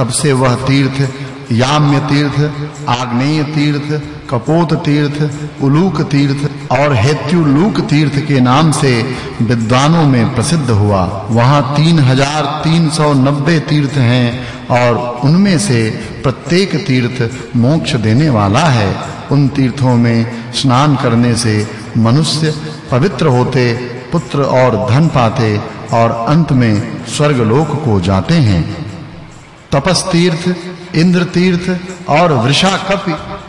तब से वह तीर्थ, याम्य तीर्थ, आग्नेय तीर्थ, कपोत तीर्थ, उलूक तीर्थ और हेत्युलूक तीर्थ के नाम से विद्वानों में प्रसिद्ध हुआ। वहाँ 3390 तीर्थ हैं और उनमें से प्रत्येक तीर्थ मोक्ष देने वाला है। उन तीर्थों में स्नान करने से मनुष्य पवित्र होते, पुत्र और धन पाते और अंत में स्वर्ग लोक को जाते हैं। तपस तीर्थ इंद्र तीर्थ और वृषा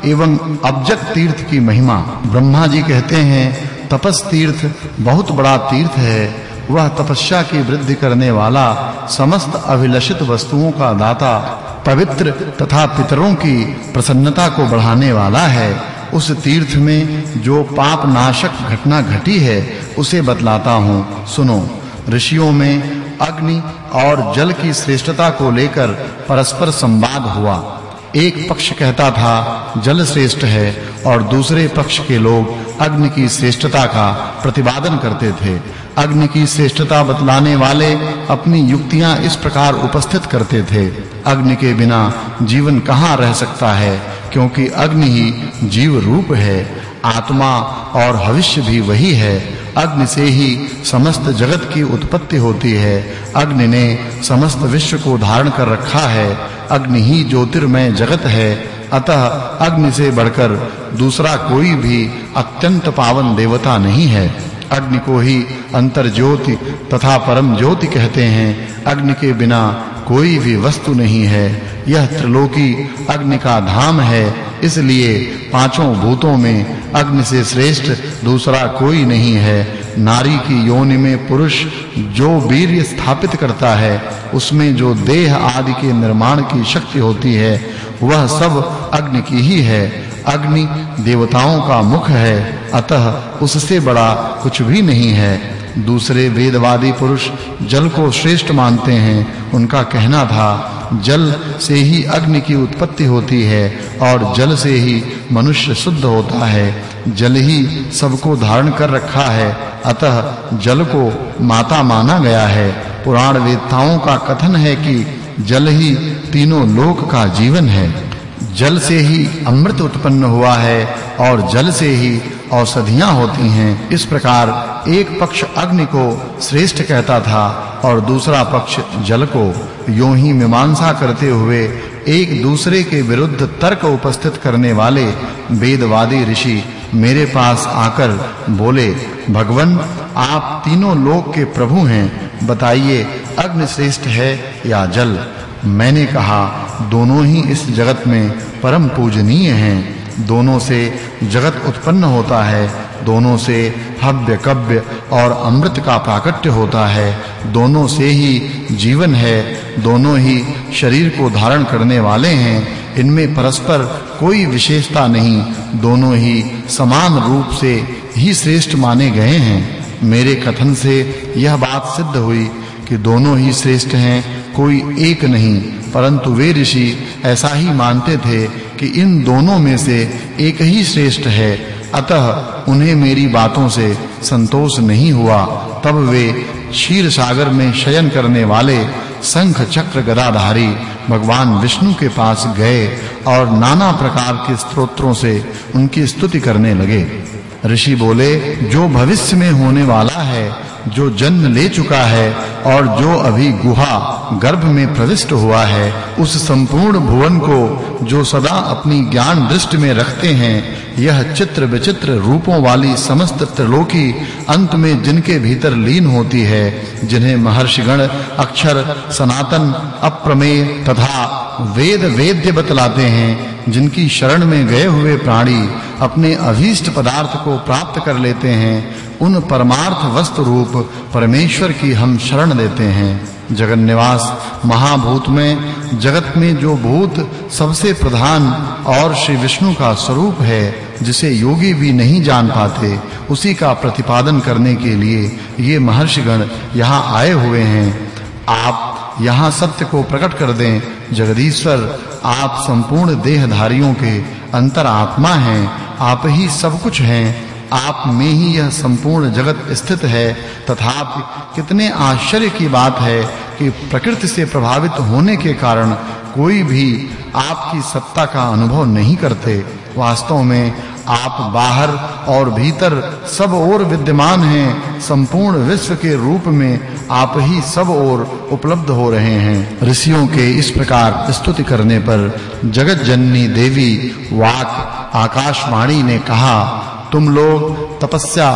एवं अब्जक तीर्थ की महिमा। ब्रह्मा जी कहते हैं तपस तीर्थ बहुत बड़ा तीर्थ है। वह तपस्या की वृद्धि करने वाला समस्त अभिलषित वस्तुओं का दाता, पवित्र तथा पितरों की प्रसन्नता को बढ़ाने वाला है। उस तीर्थ में जो पाप नाशक घटना घटी है, उसे बतलाता हूँ। सुनो, ऋषियों में अग्नि और जल की श्रेष्ठता को लेकर परस्पर संवाद हुआ। एक पक्ष कहता था जल श्रेष्ठ है, और दूसरे पक्ष के लोग अग्नि की श्रेष्ठता का प्रतिपादन करते थे। अग्नि की श्रेष्ठता बतलाने वाले अपनी युक्तियाँ इस प्रकार उपस्थित करते थे। अग्नि के बिना जीवन कहाँ रह सकता है? क्योंकि अग्नि ही जीव रूप है। आत्मा और भविष्य भी वही है। अग्नि से ही समस्त जगत की उत्पत्ति होती है। अग्नि ने समस्त विश्व को धारण कर रखा है। अग्नि ही ज्योतिर्मय जगत है। अतः अग्नि से बढ़कर दूसरा कोई भी अत्यंत पावन देवता नहीं है। अग्नि को ही अंतर ज्योति तथा परम ज्योति कहते हैं। अग्नि के बिना कोई भी वस्तु नहीं है। यह त्रिलोकी अग्नि का धाम है। इसलिए पाँचों भूतों में अग्नि से श्रेष्ठ दूसरा कोई नहीं है। नारी की योनि में पुरुष जो वीर्य स्थापित करता है, उसमें जो देह आदि के निर्माण की शक्ति होती है, वह सब अग्नि की ही है। अग्नि देवताओं का मुख है, अतः उससे बड़ा कुछ भी नहीं है। दूसरे वेदवादी पुरुष जल को श्रेष्ठ मानते हैं, उनका कहना था जल से ही अग्नि की उत्पत्ति होती है और जल से ही मनुष्य शुद्ध होता है। जल ही सबको धारण कर रखा है। अतः जल को माता माना गया है। पुराण वेदताओं का कथन है कि जल ही तीनों लोक का जीवन है। जल से ही अमृत उत्पन्न हुआ है और जल से ही औषधियाँ होती हैं। इस प्रकार एक पक्ष अग्नि को श्रेष्ठ कहता था और दूसरा पक्ष जल को यूँ ही मीमांसा करते हुए एक दूसरे के विरुद्ध तर्क उपस्थित करने वाले वेदवादी ऋषि मेरे पास आकर बोले, भगवन, आप तीनों लोक के प्रभु हैं। बताइए अग्नि श्रेष्ठ है या जल? मैंने कहा, दोनों ही इस जगत में परम पूजनीय हैं। दोनों से जगत उत्पन्न होता है दोनों से हव्य कव्य और अमृत का प्राकट्य होता है। दोनों से ही जीवन है, दोनों ही शरीर को धारण करने वाले हैं। इनमें परस्पर कोई विशेषता नहीं, दोनों ही समान रूप से ही श्रेष्ठ माने गए हैं। मेरे कथन से यह बात सिद्ध हुई कि दोनों ही श्रेष्ठ हैं, कोई एक नहीं, परंतु वे ऋषि ऐसा ही मानते थे कि इन दोनों में से एक ही श्रेष्ठ है। अतः उन्हें मेरी बातों से संतोष नहीं हुआ। तब वे क्षीर सागर में शयन करने वाले शंख चक्र गदाधारी भगवान विष्णु के पास गए और नाना प्रकार के स्तोत्रों से उनकी स्तुति करने लगे। ऋषि बोले, जो भविष्य में होने वाला है, जो जन्म ले चुका है और जो अभी गुहा गर्भ में प्रविष्ट हुआ है, उस संपूर्ण भुवन को जो सदा अपनी ज्ञान दृष्टि में रखते हैं यह चित्र विचित्र रूपों वाली समस्त त्रिलोकी अंत में जिनके भीतर लीन होती है, जिन्हें महर्षिगण अक्षर, सनातन, अप्रमेय तथा वेद वेद्य बतलाते हैं, जिनकी शरण में गए हुए प्राणी अपने अभीष्ट पदार्थ को प्राप्त कर लेते हैं, उन परमार्थ वस्तु रूप परमेश्वर की हम शरण लेते हैं। जगन निवास महाभूत में, जगत में जो भूत सबसे प्रधान और श्री विष्णु का स्वरूप है, जिसे योगी भी नहीं जान पाते, उसी का प्रतिपादन करने के लिए ये महर्षिगण यहाँ आए हुए हैं। आप यहाँ सत्य को प्रकट कर दें, जगदीश्वर, आप संपूर्ण देहधारियों के अंतरात्मा हैं आप ही सब कुछ हैं। आप में ही यह संपूर्ण जगत स्थित है। तथापि कितने आश्चर्य की बात है कि प्रकृति से प्रभावित होने के कारण कोई भी आपकी सत्ता का अनुभव नहीं करते। वास्तव में आप बाहर और भीतर सब ओर विद्यमान हैं। संपूर्ण विश्व के रूप में आप ही सब ओर उपलब्ध हो रहे हैं। ऋषियों के इस प्रकार स्तुति करने पर जगत जननी देवी वाक आकाशवाणी ने कहा, तुम लोग तपस्या,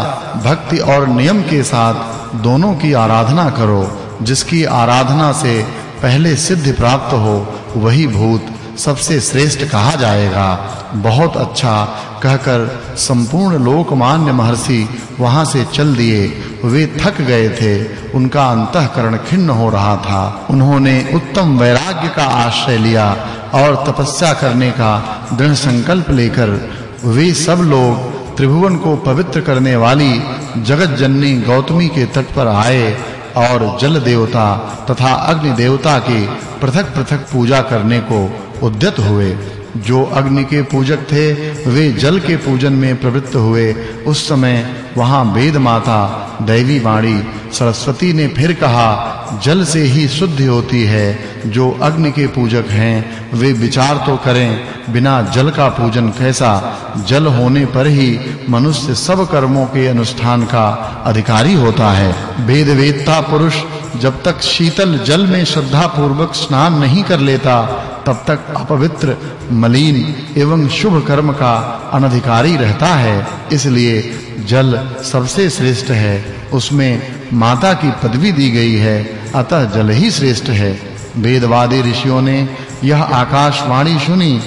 भक्ति और नियम के साथ दोनों की आराधना करो। जिसकी आराधना से पहले सिद्धि प्राप्त हो, वही भूत सबसे श्रेष्ठ कहा जाएगा। बहुत अच्छा कहकर संपूर्ण लोकमान्य महर्षि वहाँ से चल दिए। वे थक गए थे। उनका अंतःकरण खिन्न हो रहा था। उन्होंने उत्तम वैराग्य का आश्रय लिया। और तपस्या करने का दृढ़ संकल्प लेकर वे सब लोग त्रिभुवन को पवित्र करने वाली जगत जननी गौतमी के तट पर आए और जल देवता तथा अग्नि देवता की पृथक-पृथक पूजा करने को उद्यत हुए। जो अग्नि के पूजक थे, वे जल के पूजन में प्रवृत्त हुए। उस समय वहाँ वेद माता दैवी वाणी सरस्वती ने फिर कहा, जल से ही शुद्धि होती है, जो अग्नि के पूजक हैं, वे विचार तो करें, बिना जल का पूजन कैसा? जल होने पर ही मनुष्य सब कर्मों के अनुष्ठान का अधिकारी होता है। वेद वेदता पुरुष, जब तक शीतल जल में श्रद्धा पूर्वक स्नान नहीं कर लेता तब तक अपवित्र, मलिन एवं शुभ कर्म का अनधिकारी रहता है। इसलिए जल सबसे श्रेष्ठ है। उसमें माता की पदवी दी गई है। अतः जल ही श्रेष्ठ है। वेदवादी ऋषियों ने यह आकाशवाणी सुनी।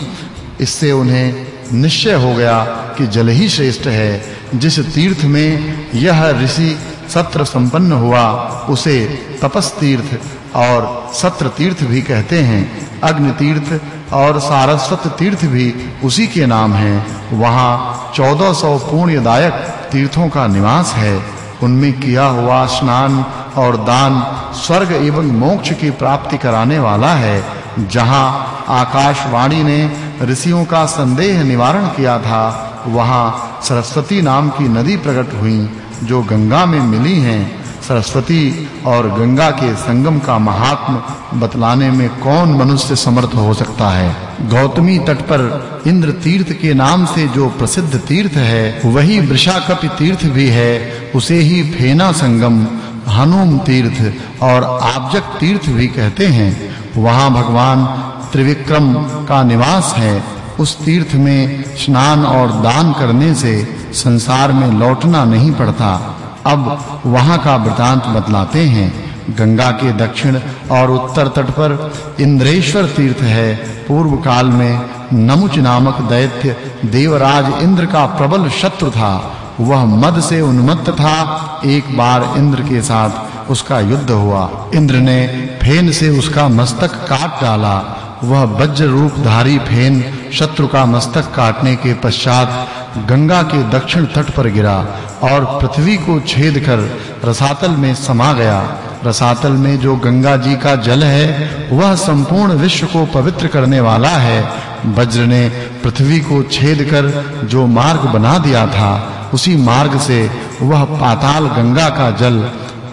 इससे उन्हें निश्चय हो गया कि जल ही श्रेष्ठ है। जिस तीर्थ में यह ऋषि सत्र संपन्न हुआ, उसे तपस तीर्थ और सत्र तीर्थ भी कहते हैं अग्नि तीर्थ और सारस्वत तीर्थ भी उसी के नाम हैं। वहाँ 1400 पुण्यदायक तीर्थों का निवास है। उनमें किया हुआ स्नान और दान स्वर्ग एवं मोक्ष की प्राप्ति कराने वाला है, जहाँ आकाशवाणी ने ऋषियों का संदेह निवारण किया था। वहाँ सरस्वती नाम की नदी प्रकट हुई, जो गंगा में मिली हैं। सरस्वती और गंगा के संगम का महात्म बतलाने में कौन मनुष्य समर्थ हो सकता है? गौतमी तट पर इंद्र तीर्थ के नाम से जो प्रसिद्ध तीर्थ है, वही वृषाकपि तीर्थ भी है। उसे ही फेना संगम, हनुम तीर्थ और आब्जक तीर्थ भी कहते हैं। वहाँ भगवान त्रिविक्रम का निवास है। उस तीर्थ में स्नान और दान करने से संसार में लौटना नहीं पड़ता। अब वहाँ का वृतांत बतलाते हैं। गंगा के दक्षिण और उत्तर तट पर इंद्रेश्वर तीर्थ है। पूर्व काल में नमुच नामक दैत्य देवराज इंद्र का प्रबल शत्रु था। वह मद से उन्मत्त था। एक बार इंद्र के साथ उसका युद्ध हुआ। इंद्र ने फेन से उसका मस्तक काट डाला। वह वज्र रूपधारी फेन शत्रु का मस्तक काटने के पश्चात गंगा के दक्षिण तट पर गिरा और पृथ्वी को छेद कर रसातल में समा गया। रसातल में जो गंगा जी का जल है, वह संपूर्ण विश्व को पवित्र करने वाला है। वज्र ने पृथ्वी को छेद कर जो मार्ग बना दिया था, उसी मार्ग से वह पाताल गंगा का जल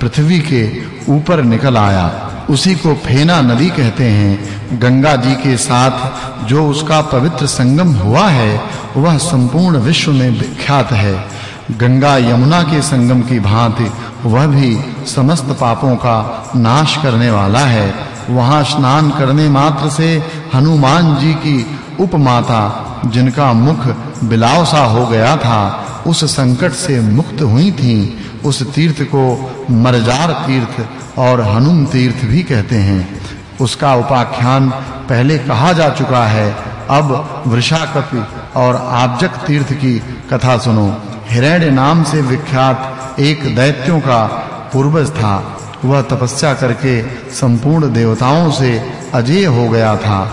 पृथ्वी के ऊपर निकल आया। उसी को फेना नदी कहते हैं। गंगा जी के साथ जो उसका पवित्र संगम हुआ है, वह संपूर्ण विश्व में विख्यात है। गंगा यमुना के संगम की भांति वह भी समस्त पापों का नाश करने वाला है। वहाँ स्नान करने मात्र से हनुमान जी की उपमाता, जिनका मुख बिलाव सा हो गया था, उस संकट से मुक्त हुई थीं। उस तीर्थ को मरजार तीर्थ और हनुम तीर्थ भी कहते हैं। उसका उपाख्यान पहले कहा जा चुका है। अब वृषाकपि और आबजक तीर्थ की कथा सुनो। हिरण्य नाम से विख्यात एक दैत्यों का पूर्वज था। वह तपस्या करके संपूर्ण देवताओं से अजय हो गया था।